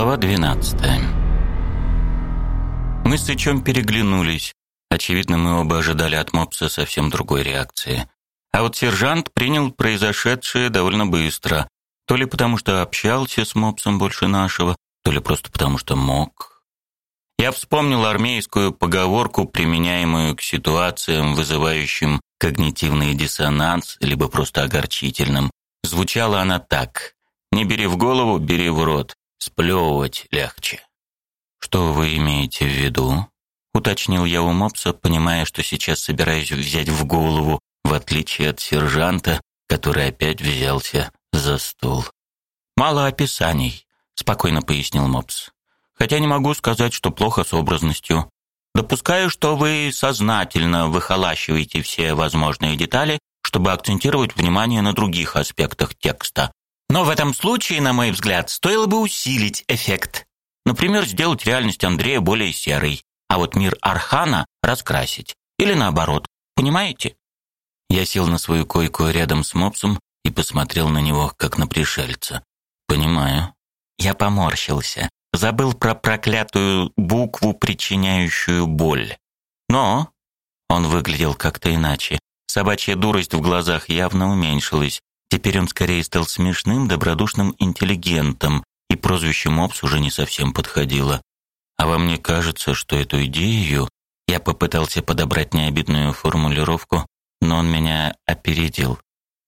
Глава 12. Мы с Сычом переглянулись. Очевидно, мы оба ожидали от мопса совсем другой реакции. А вот сержант принял произошедшее довольно быстро. То ли потому, что общался с мопсом больше нашего, то ли просто потому, что мог. Я вспомнил армейскую поговорку, применяемую к ситуациям, вызывающим когнитивный диссонанс, либо просто огорчительным. Звучала она так. «Не бери в голову, бери в рот. Сплевывать легче». «Что вы имеете в виду?» Уточнил я у мопса, понимая, что сейчас собираюсь взять в голову, в отличие от сержанта, который опять взялся за стул. «Мало описаний», — спокойно пояснил мопс. «Хотя не могу сказать, что плохо с образностью. Допускаю, что вы сознательно выхолащиваете все возможные детали, чтобы акцентировать внимание на других аспектах текста. Но в этом случае, на мой взгляд, стоило бы усилить эффект. Например, сделать реальность Андрея более серой, а вот мир Архана раскрасить. Или наоборот. Понимаете? Я сел на свою койку рядом с мопсом и посмотрел на него, как на пришельца. Понимаю. Я поморщился. Забыл про проклятую букву, причиняющую боль. Но он выглядел как-то иначе. Собачья дурость в глазах явно уменьшилась. Теперь он скорее стал смешным, добродушным интеллигентом, и прозвище Мопс уже не совсем подходило. А вам не кажется, что эту идею я попытался подобрать необидную формулировку, но он меня опередил.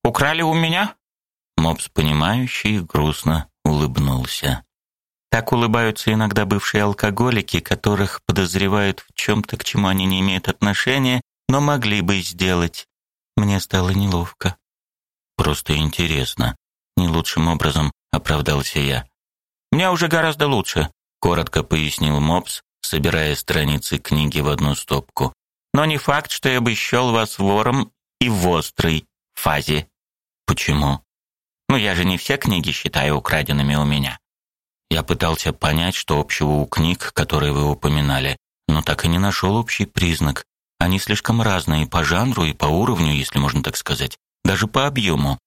Украли у меня? Мопс, понимающий, грустно улыбнулся. Так улыбаются иногда бывшие алкоголики, которых подозревают в чем то к чему они не имеют отношения, но могли бы сделать. Мне стало неловко. Просто интересно. Не лучшим образом оправдался я. Мне уже гораздо лучше коротко пояснил Мопс, собирая страницы книги в одну стопку. Но не факт, что я бы счел вас вором и в острой фазе. Почему? Ну я же не все книги считаю украденными у меня. Я пытался понять, что общего у книг, которые вы упоминали, но так и не нашел общий признак. Они слишком разные по жанру и по уровню, если можно так сказать, даже по объему.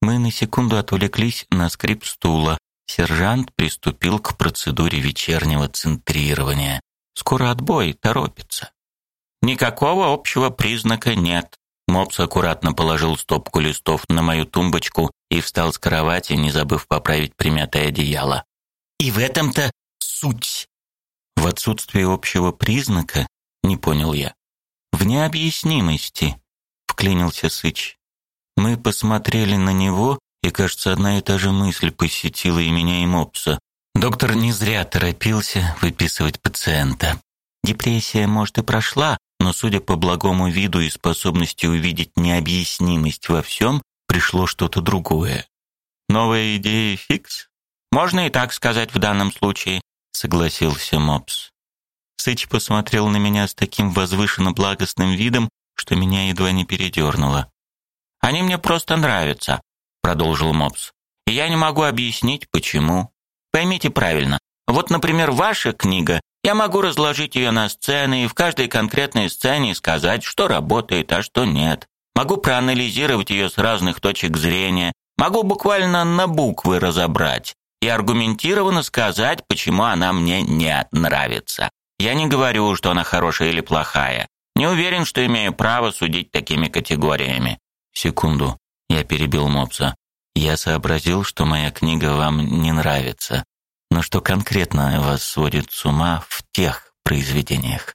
Мы на секунду отвлеклись на скрип стула, Сержант приступил к процедуре вечернего центрирования. Скоро отбой, торопится. Никакого общего признака нет. Мопс аккуратно положил стопку листов на мою тумбочку и встал с кровати, не забыв поправить примятое одеяло. И в этом-то суть. В отсутствии общего признака, не понял я. В необъяснимости, вклинился Сыч. Мы посмотрели на него и, кажется, одна и та же мысль посетила и меня, и Мопса. Доктор не зря торопился выписывать пациента. Депрессия, может, и прошла, но, судя по благому виду и способности увидеть необъяснимость во всем, пришло что-то другое. Новая идея фикс? Можно и так сказать в данном случае, согласился Мопс. Сыч посмотрел на меня с таким возвышенно благостным видом, что меня едва не передернуло. Они мне просто нравятся, продолжил Мопс. И я не могу объяснить почему. Поймите правильно. Вот, например, ваша книга, я могу разложить ее на сцены и в каждой конкретной сцене сказать, что работает, а что нет. Могу проанализировать ее с разных точек зрения, могу буквально на буквы разобрать и аргументированно сказать, почему она мне не нравится. Я не говорю, что она хорошая или плохая. Не уверен, что имею право судить такими категориями. Секунду. Я перебил Мопса. Я сообразил, что моя книга вам не нравится. Но что конкретно вас сводит с ума в тех произведениях?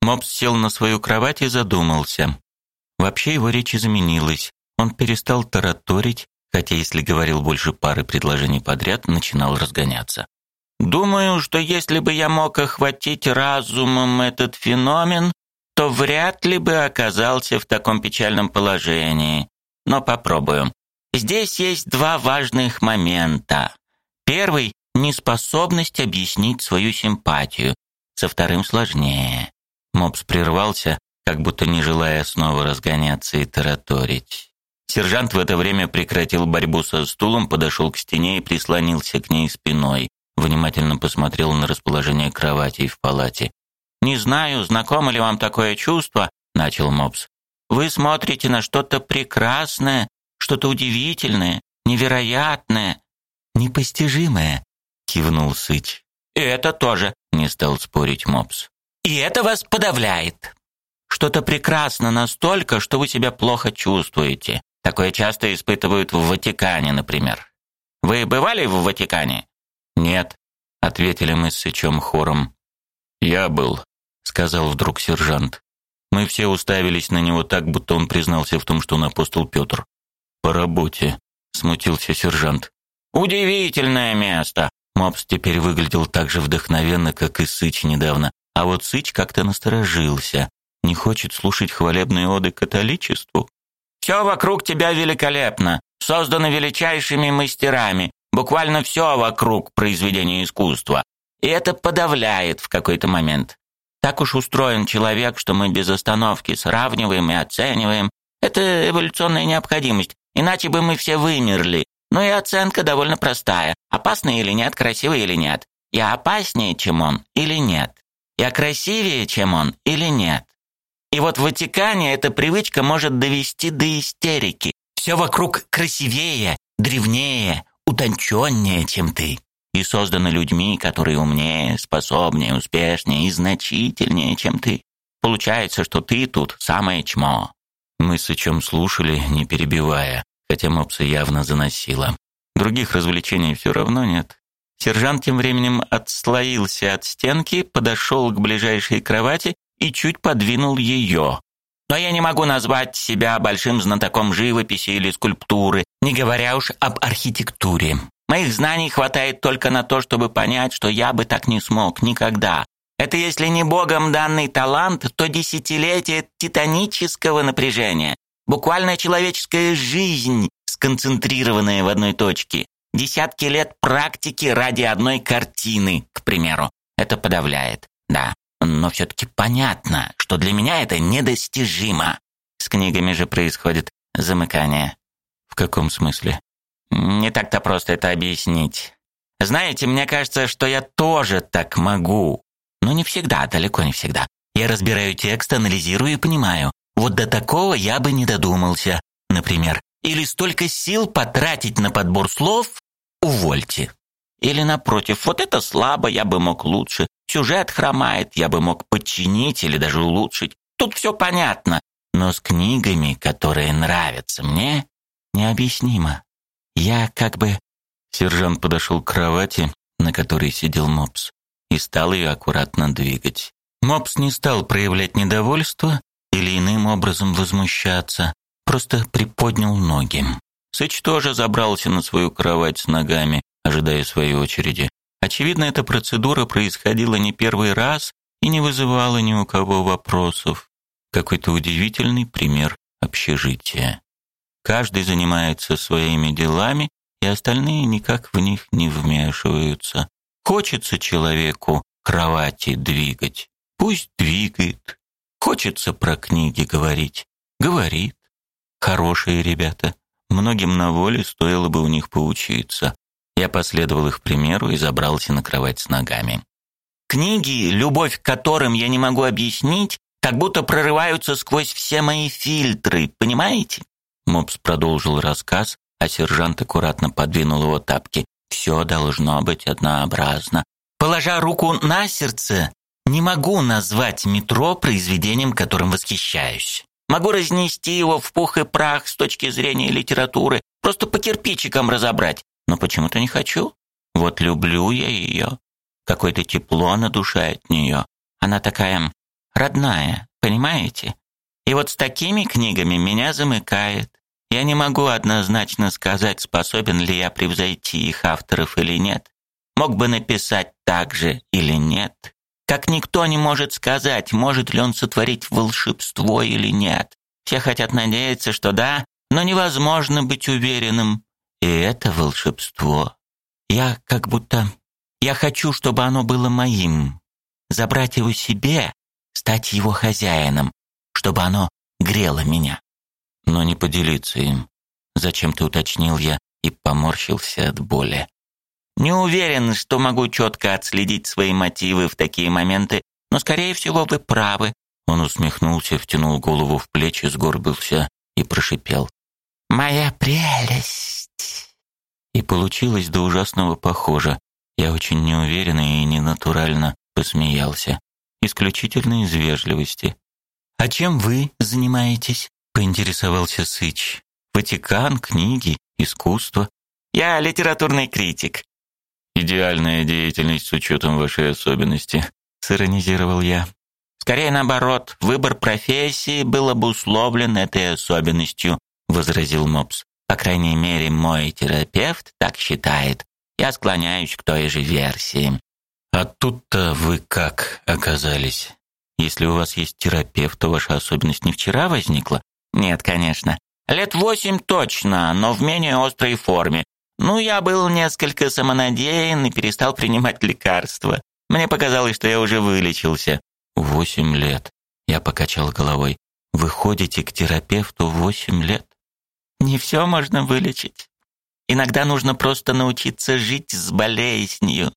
Мопс сел на свою кровать и задумался. Вообще его речь изменилась. Он перестал тараторить, хотя если говорил больше пары предложений подряд, начинал разгоняться. Думаю, что если бы я мог охватить разумом этот феномен, то вряд ли бы оказался в таком печальном положении но попробую. Здесь есть два важных момента. Первый — неспособность объяснить свою симпатию. Со вторым сложнее. Мопс прервался, как будто не желая снова разгоняться и тараторить. Сержант в это время прекратил борьбу со стулом, подошел к стене и прислонился к ней спиной. Внимательно посмотрел на расположение кроватей в палате. «Не знаю, знакомо ли вам такое чувство», — начал Мопс. Вы смотрите на что-то прекрасное, что-то удивительное, невероятное, непостижимое. кивнул Сыч. И это тоже, не стал спорить Мопс. И это вас подавляет. Что-то прекрасно настолько, что вы себя плохо чувствуете. Такое часто испытывают в Ватикане, например. Вы бывали в Ватикане? Нет, ответили мы с Сычом хором. Я был, сказал вдруг сержант. Мы все уставились на него так, будто он признался в том, что он апостол Петр. По работе, смутился сержант. Удивительное место. Мопс теперь выглядел так же вдохновенно, как и Сыч недавно. А вот Сыч как-то насторожился. Не хочет слушать хвалебные оды католичеству? Все вокруг тебя великолепно, создано величайшими мастерами. Буквально все вокруг произведения искусства. И это подавляет в какой-то момент. Так уж устроен человек, что мы без остановки сравниваем и оцениваем. Это эволюционная необходимость, иначе бы мы все вымерли. Но и оценка довольно простая. Опасный или нет, красивый или нет. Я опаснее, чем он, или нет? Я красивее, чем он, или нет? И вот в Ватикане эта привычка может довести до истерики. Все вокруг красивее, древнее, утонченнее, чем ты. И создано людьми, которые умнее, способнее, успешнее и значительнее, чем ты. Получается, что ты тут самое чмо. Мы с чем слушали, не перебивая, хотя мопса явно заносила. Других развлечений все равно нет. Сержант тем временем отслоился от стенки, подошел к ближайшей кровати и чуть подвинул ее. Но я не могу назвать себя большим знатоком живописи или скульптуры, не говоря уж об архитектуре. Моих знаний хватает только на то, чтобы понять, что я бы так не смог никогда. Это если не богом данный талант, то десятилетие титанического напряжения. Буквально человеческая жизнь, сконцентрированная в одной точке. Десятки лет практики ради одной картины, к примеру. Это подавляет, да. Но все-таки понятно, что для меня это недостижимо. С книгами же происходит замыкание. В каком смысле? Не так-то просто это объяснить. Знаете, мне кажется, что я тоже так могу. Но не всегда, далеко не всегда. Я разбираю текст, анализирую и понимаю. Вот до такого я бы не додумался, например. Или столько сил потратить на подбор слов увольте. Или напротив, вот это слабо, я бы мог лучше. Сюжет хромает, я бы мог подчинить или даже улучшить. Тут все понятно. Но с книгами, которые нравятся мне, необъяснимо. Я как бы... Сержант подошел к кровати, на которой сидел Мопс, и стал ее аккуратно двигать. Мопс не стал проявлять недовольство или иным образом возмущаться, просто приподнял ноги. Сыч тоже забрался на свою кровать с ногами, ожидая своей очереди. Очевидно, эта процедура происходила не первый раз и не вызывала ни у кого вопросов. Какой-то удивительный пример общежития. Каждый занимается своими делами, и остальные никак в них не вмешиваются. Хочется человеку кровати двигать, пусть двигает. Хочется про книги говорить, говорит. Хорошие ребята. Многим на воле стоило бы у них поучиться. Я последовал их примеру и забрался на кровать с ногами. Книги, любовь к которым я не могу объяснить, как будто прорываются сквозь все мои фильтры, понимаете? Мопс продолжил рассказ, а сержант аккуратно подвинул его тапки. Все должно быть однообразно. Положа руку на сердце, не могу назвать метро произведением, которым восхищаюсь. Могу разнести его в пух и прах с точки зрения литературы, просто по кирпичикам разобрать. Но почему-то не хочу. Вот люблю я ее. Какое-то тепло на душе от нее. Она такая родная, понимаете? И вот с такими книгами меня замыкает. Я не могу однозначно сказать, способен ли я превзойти их авторов или нет. Мог бы написать так же или нет. Как никто не может сказать, может ли он сотворить волшебство или нет. Все хотят надеяться, что да, но невозможно быть уверенным. И это волшебство. Я как будто... Я хочу, чтобы оно было моим. Забрать его себе, стать его хозяином, чтобы оно грело меня. Но не поделиться им. Зачем ты уточнил я и поморщился от боли. Не уверен, что могу четко отследить свои мотивы в такие моменты, но, скорее всего, вы правы. Он усмехнулся, втянул голову в плечи, сгорбился и прошипел. «Моя прелесть!» И получилось до ужасного похоже. Я очень неуверенно и ненатурально посмеялся, исключительно из вежливости. А чем вы занимаетесь? поинтересовался Сыч. Ватикан, книги, искусство. Я литературный критик. Идеальная деятельность с учетом вашей особенности, сиронизировал я. Скорее наоборот, выбор профессии был обусловлен этой особенностью, возразил Мопс. По крайней мере, мой терапевт так считает. Я склоняюсь к той же версии. А тут-то вы как оказались? Если у вас есть терапевт, то ваша особенность не вчера возникла? Нет, конечно. Лет восемь точно, но в менее острой форме. Ну, я был несколько самонадеян и перестал принимать лекарства. Мне показалось, что я уже вылечился. Восемь лет. Я покачал головой. Вы ходите к терапевту восемь лет? Не все можно вылечить. Иногда нужно просто научиться жить с болезнью.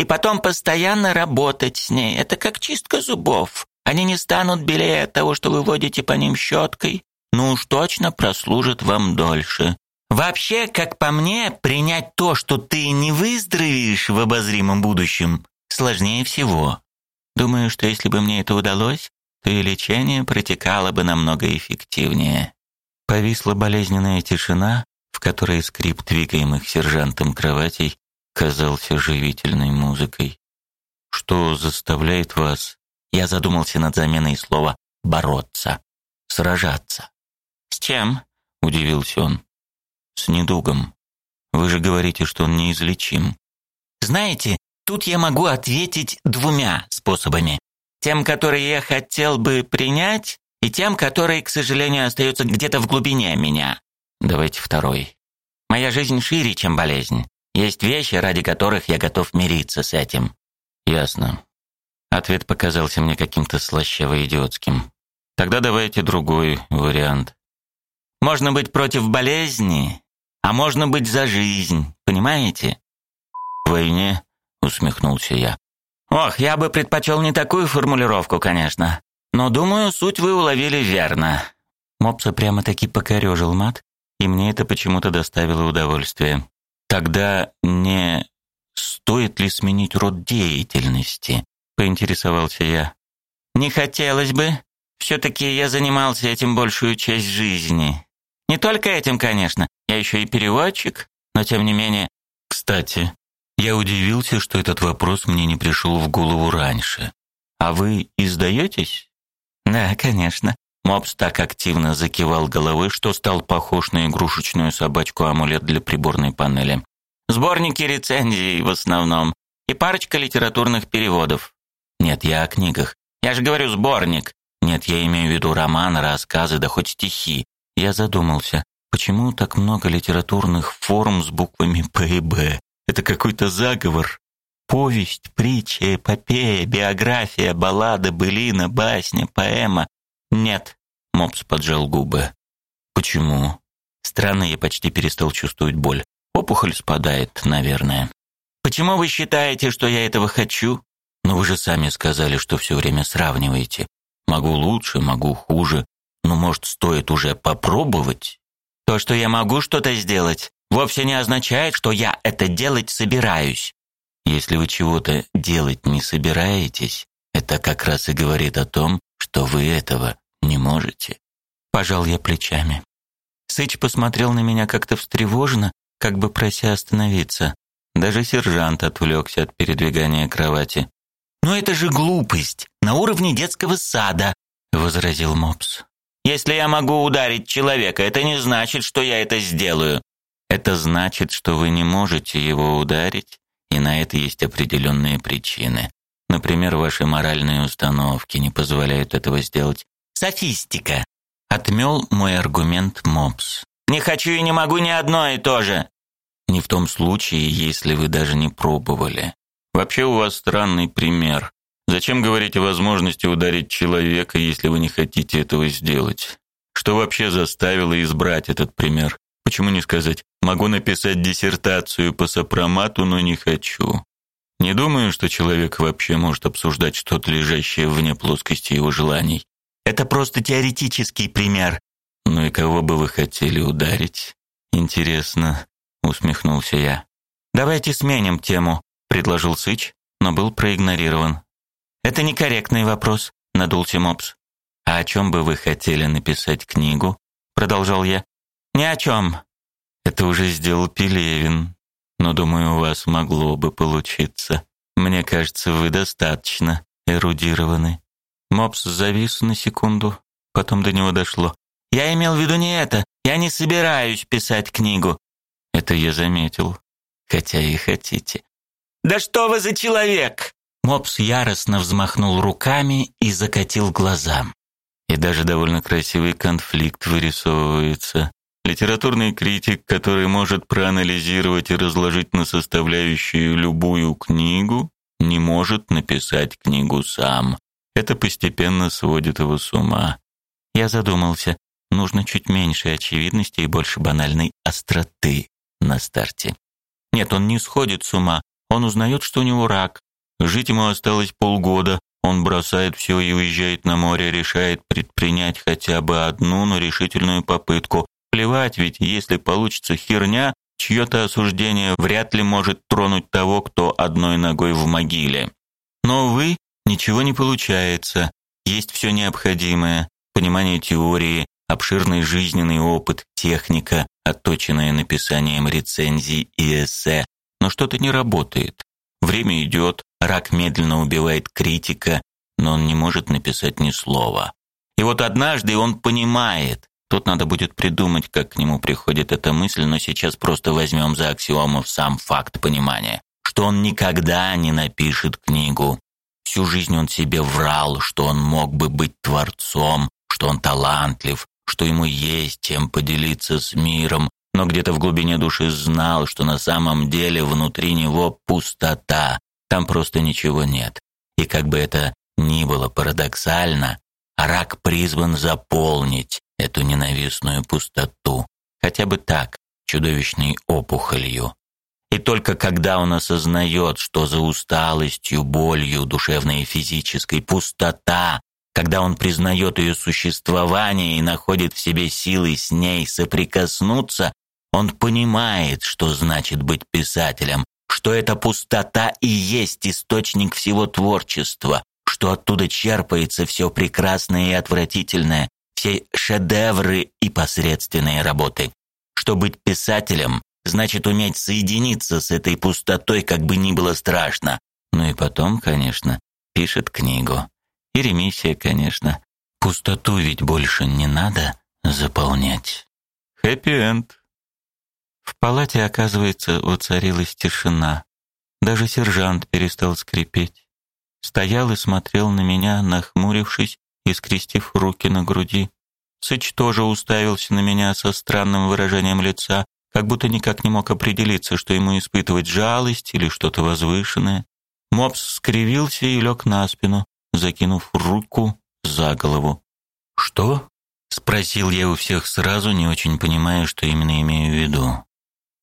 И потом постоянно работать с ней. Это как чистка зубов. Они не станут белее от того, что вы водите по ним щеткой, но уж точно прослужат вам дольше. Вообще, как по мне, принять то, что ты не выздоровеешь в обозримом будущем, сложнее всего. Думаю, что если бы мне это удалось, то и лечение протекало бы намного эффективнее. Повисла болезненная тишина, в которой скрип двигаемых сержантом кроватей казался живительной музыкой. Что заставляет вас? Я задумался над заменой слова бороться, сражаться. С чем? удивился он. С недугом. Вы же говорите, что он неизлечим. Знаете, тут я могу ответить двумя способами. Тем, который я хотел бы принять, и тем, который, к сожалению, остается где-то в глубине меня. Давайте второй. Моя жизнь шире, чем болезнь. Есть вещи, ради которых я готов мириться с этим. Ясно. Ответ показался мне каким-то слащаво-идиотским. Тогда давайте другой вариант. Можно быть против болезни, а можно быть за жизнь, понимаете? В войне, усмехнулся я. Ох, я бы предпочел не такую формулировку, конечно. Но думаю, суть вы уловили верно. Мопса прямо-таки покорежил мат, и мне это почему-то доставило удовольствие. Тогда не стоит ли сменить род деятельности? поинтересовался я. Не хотелось бы. все таки я занимался этим большую часть жизни. Не только этим, конечно. Я еще и переводчик, но тем не менее. Кстати, я удивился, что этот вопрос мне не пришел в голову раньше. А вы издаетесь? Да, конечно. Мопс так активно закивал головой, что стал похож на игрушечную собачку-амулет для приборной панели. Сборники рецензий в основном и парочка литературных переводов. Нет, я о книгах. Я же говорю сборник. Нет, я имею в виду романы, рассказы, да хоть стихи. Я задумался, почему так много литературных форм с буквами П и Б? Это какой-то заговор. Повесть, притча, эпопея, биография, баллада, былина, басня, поэма. Нет, Мопс поджал губы. Почему? Странно, я почти перестал чувствовать боль. Опухоль спадает, наверное. Почему вы считаете, что я этого хочу? Но вы же сами сказали, что все время сравниваете. Могу лучше, могу хуже. Но, может, стоит уже попробовать? То, что я могу что-то сделать, вовсе не означает, что я это делать собираюсь. Если вы чего-то делать не собираетесь, это как раз и говорит о том, что вы этого не можете. Пожал я плечами. Сыч посмотрел на меня как-то встревоженно, как бы прося остановиться. Даже сержант отвлекся от передвигания кровати. «Но это же глупость, на уровне детского сада», — возразил Мопс. «Если я могу ударить человека, это не значит, что я это сделаю. Это значит, что вы не можете его ударить, и на это есть определенные причины. Например, ваши моральные установки не позволяют этого сделать. Софистика. Отмел мой аргумент Мопс. Не хочу и не могу ни одно и то же. Не в том случае, если вы даже не пробовали. Вообще у вас странный пример. Зачем говорить о возможности ударить человека, если вы не хотите этого сделать? Что вообще заставило избрать этот пример? Почему не сказать: "Могу написать диссертацию по сопромату, но не хочу"? Не думаю, что человек вообще может обсуждать что-то лежащее вне плоскости его желаний. Это просто теоретический пример. Ну и кого бы вы хотели ударить? Интересно, усмехнулся я. Давайте сменим тему. предложил Сыч, но был проигнорирован. Это некорректный вопрос, надулся Мопс. А о чем бы вы хотели написать книгу? продолжал я. Ни о чем. Это уже сделал Пелевин. Но думаю, у вас могло бы получиться. Мне кажется, вы достаточно эрудированы. Мопс завис на секунду, потом до него дошло. Я имел в виду не это. Я не собираюсь писать книгу. Это я заметил. Хотя и хотите. Да что вы за человек? Мопс яростно взмахнул руками и закатил глаза. И даже довольно красивый конфликт вырисовывается. Литературный критик, который может проанализировать и разложить на составляющие любую книгу, не может написать книгу сам. Это постепенно сводит его с ума. Я задумался, нужно чуть меньше очевидности и больше банальной остроты на старте. Нет, он не сходит с ума. Он узнает, что у него рак. Жить ему осталось полгода. Он бросает все и уезжает на море, решает предпринять хотя бы одну, но решительную попытку. Плевать, ведь если получится херня, чье-то осуждение вряд ли может тронуть того, кто одной ногой в могиле. Но увы, ничего не получается. Есть все необходимое: понимание теории, обширный жизненный опыт, техника, отточенная написанием рецензий и эссе. Но что-то не работает. Время идет, рак медленно убивает критика, но он не может написать ни слова. И вот однажды он понимает, Тут надо будет придумать, как к нему приходит эта мысль, но сейчас просто возьмем за аксиому сам факт понимания, что он никогда не напишет книгу. Всю жизнь он себе врал, что он мог бы быть творцом, что он талантлив, что ему есть чем поделиться с миром, но где-то в глубине души знал, что на самом деле внутри него пустота, там просто ничего нет. И как бы это ни было парадоксально, рак призван заполнить эту ненавистную пустоту, хотя бы так, чудовищной опухолью. И только когда он осознает, что за усталостью, болью, душевной и физической пустота, когда он признает ее существование и находит в себе силы с ней соприкоснуться, он понимает, что значит быть писателем, что эта пустота и есть источник всего творчества, что оттуда черпается все прекрасное и отвратительное, все шедевры и посредственные работы. Что быть писателем значит уметь соединиться с этой пустотой, как бы ни было страшно. Ну и потом, конечно, пишет книгу. И ремиссия, конечно. Пустоту ведь больше не надо заполнять. Хэппи-энд. В палате, оказывается, воцарилась тишина. Даже сержант перестал скрипеть. Стоял и смотрел на меня, нахмурившись и скрестив руки на груди. Сыч тоже уставился на меня со странным выражением лица, как будто никак не мог определиться, что ему испытывать жалость или что-то возвышенное. Мопс скривился и лег на спину, закинув руку за голову. «Что?» — спросил я у всех сразу, не очень понимая, что именно имею в виду.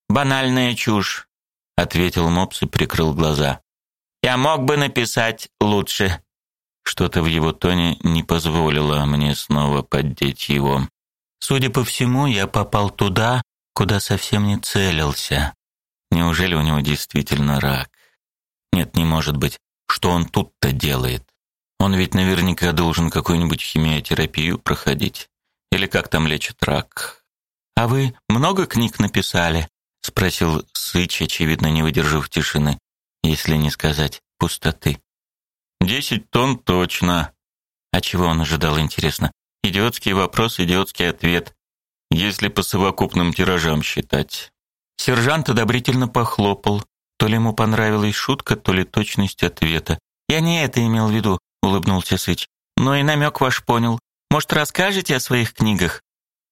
«Банальная чушь», — ответил Мопс и прикрыл глаза. «Я мог бы написать лучше». Что-то в его тоне не позволило мне снова поддеть его. Судя по всему, я попал туда, куда совсем не целился. Неужели у него действительно рак? Нет, не может быть. Что он тут-то делает? Он ведь наверняка должен какую-нибудь химиотерапию проходить. Или как там лечат рак? А вы много книг написали? спросил Сыч, очевидно, не выдержав тишины, если не сказать пустоты. Десять тонн точно. А чего он ожидал, интересно? Идиотский вопрос, идиотский ответ. Если по совокупным тиражам считать. Сержант одобрительно похлопал. То ли ему понравилась шутка, то ли точность ответа. Я не это имел в виду, улыбнулся Сыч. Но и намек ваш понял. Может, расскажете о своих книгах?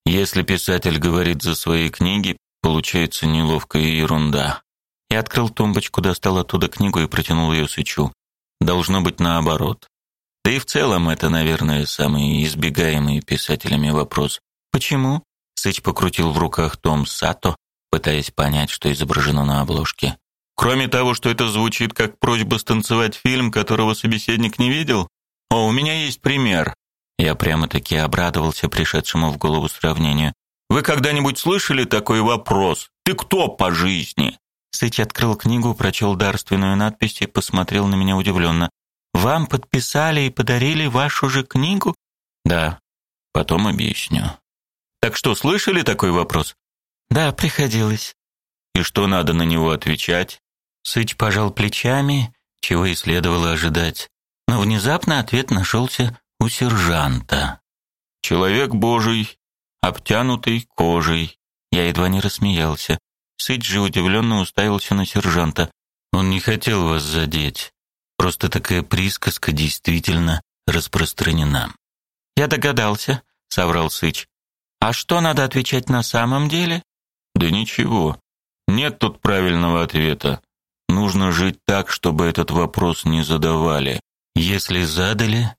Если писатель говорит за свои книги, получается неловкая ерунда. Я открыл тумбочку, достал оттуда книгу и протянул ее Сычу. Должно быть наоборот. Да и в целом это, наверное, самый избегаемый писателями вопрос. Почему? Сыч покрутил в руках том Сато, пытаясь понять, что изображено на обложке. Кроме того, что это звучит как просьба станцевать фильм, которого собеседник не видел? О, у меня есть пример. Я прямо-таки обрадовался пришедшему в голову сравнению. Вы когда-нибудь слышали такой вопрос? Ты кто по жизни? Сыч открыл книгу, прочел дарственную надпись и посмотрел на меня удивленно. «Вам подписали и подарили вашу же книгу?» «Да, потом объясню». «Так что, слышали такой вопрос?» «Да, приходилось». «И что надо на него отвечать?» Сыч пожал плечами, чего и следовало ожидать. Но внезапно ответ нашелся у сержанта. «Человек божий, обтянутый кожей». Я едва не рассмеялся. Сыч же удивленно уставился на сержанта. Он не хотел вас задеть. Просто такая присказка действительно распространена. Я догадался, соврал Сыч. А что надо отвечать на самом деле? Да ничего. Нет тут правильного ответа. Нужно жить так, чтобы этот вопрос не задавали. Если задали,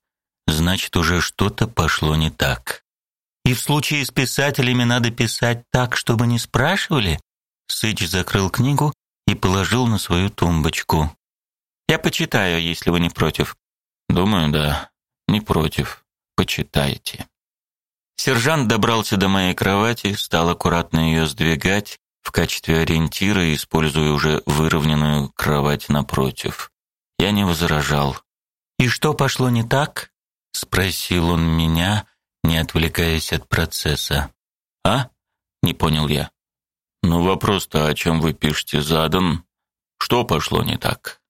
значит уже что-то пошло не так. И в случае с писателями надо писать так, чтобы не спрашивали? Сыч закрыл книгу и положил на свою тумбочку. Я почитаю, если вы не против. Думаю, да. Не против. Почитайте. Сержант добрался до моей кровати, стал аккуратно ее сдвигать в качестве ориентира, используя уже выровненную кровать напротив. Я не возражал. И что пошло не так? спросил он меня, не отвлекаясь от процесса. А? Не понял я. Ну вопрос-то, о чем вы пишете, задан. Что пошло не так?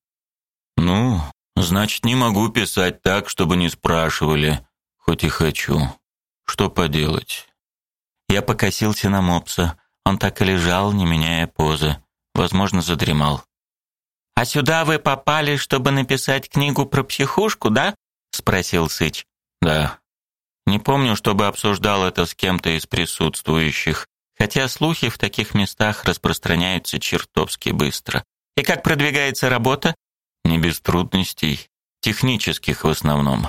Ну, значит, не могу писать так, чтобы не спрашивали, хоть и хочу. Что поделать? Я покосился на мопса. Он так и лежал, не меняя позы. Возможно, задремал. А сюда вы попали, чтобы написать книгу про психушку, да? спросил Сыч. Да. Не помню, чтобы обсуждал это с кем-то из присутствующих, хотя слухи в таких местах распространяются чертовски быстро. И как продвигается работа? Не без трудностей, технических в основном.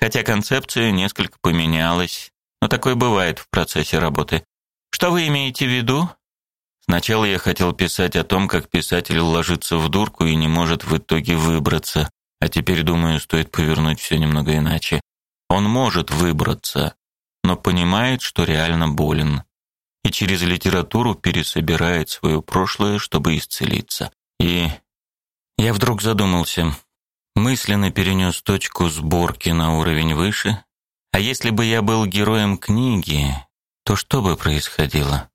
Хотя концепция несколько поменялась, но такое бывает в процессе работы. Что вы имеете в виду? Сначала я хотел писать о том, как писатель ложится в дурку и не может в итоге выбраться, а теперь думаю, стоит повернуть все немного иначе. Он может выбраться, но понимает, что реально болен, и через литературу пересобирает свое прошлое, чтобы исцелиться. И я вдруг задумался, мысленно перенес точку сборки на уровень выше. А если бы я был героем книги, то что бы происходило?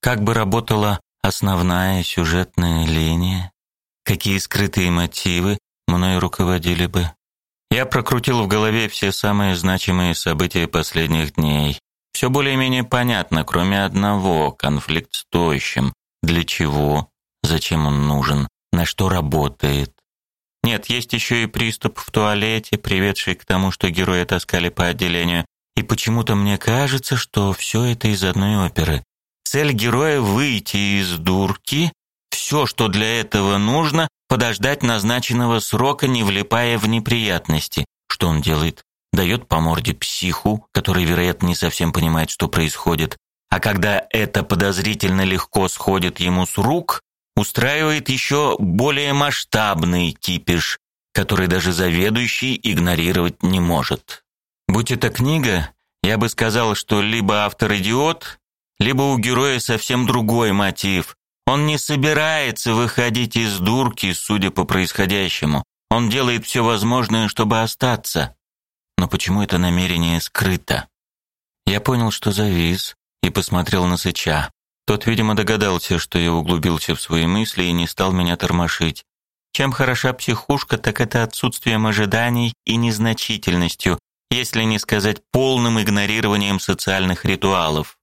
Как бы работала основная сюжетная линия? Какие скрытые мотивы мной руководили бы? Я прокрутил в голове все самые значимые события последних дней. Все более-менее понятно, кроме одного конфликт с тощим. Для чего? Зачем он нужен? На что работает? Нет, есть еще и приступ в туалете, приведший к тому, что герои таскали по отделению. И почему-то мне кажется, что все это из одной оперы. Цель героя выйти из дурки. Все, что для этого нужно, подождать назначенного срока, не влипая в неприятности. Что он делает? Дает по морде психу, который, вероятно, не совсем понимает, что происходит. А когда это подозрительно легко сходит ему с рук, устраивает еще более масштабный кипиш, который даже заведующий игнорировать не может. Будь это книга, я бы сказал, что либо автор идиот, либо у героя совсем другой мотив. Он не собирается выходить из дурки, судя по происходящему. Он делает все возможное, чтобы остаться. Но почему это намерение скрыто? Я понял, что завис, и посмотрел на Сыча. Тот, видимо, догадался, что я углубился в свои мысли и не стал меня тормошить. Чем хороша психушка, так это отсутствием ожиданий и незначительностью, если не сказать полным игнорированием социальных ритуалов.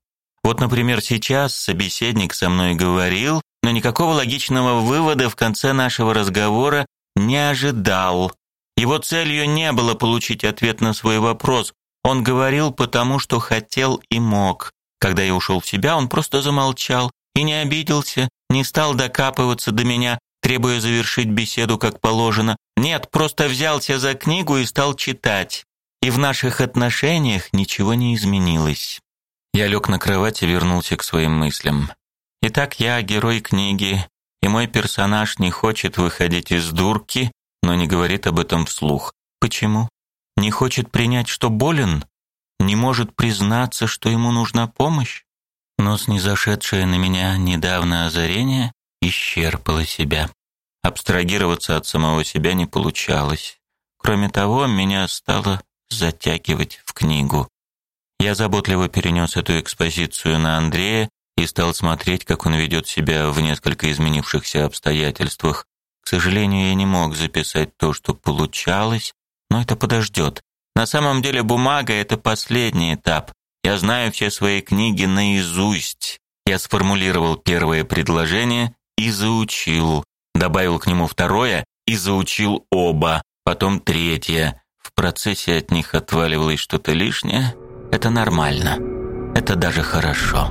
Вот, например, сейчас собеседник со мной говорил, но никакого логичного вывода в конце нашего разговора не ожидал. Его целью не было получить ответ на свой вопрос. Он говорил потому, что хотел и мог. Когда я ушел в себя, он просто замолчал и не обиделся, не стал докапываться до меня, требуя завершить беседу как положено. Нет, просто взялся за книгу и стал читать. И в наших отношениях ничего не изменилось. Я лег на кровать и вернулся к своим мыслям. Итак, я герой книги, и мой персонаж не хочет выходить из дурки, но не говорит об этом вслух. Почему? Не хочет принять, что болен? Не может признаться, что ему нужна помощь? Но снизошедшее на меня недавно озарение исчерпала себя. Абстрагироваться от самого себя не получалось. Кроме того, меня стало затягивать в книгу. Я заботливо перенес эту экспозицию на Андрея и стал смотреть, как он ведет себя в несколько изменившихся обстоятельствах. К сожалению, я не мог записать то, что получалось, но это подождет. На самом деле бумага — это последний этап. Я знаю все свои книги наизусть. Я сформулировал первое предложение и заучил. Добавил к нему второе и заучил оба. Потом третье. В процессе от них отваливалось что-то лишнее. Это нормально. Это даже хорошо.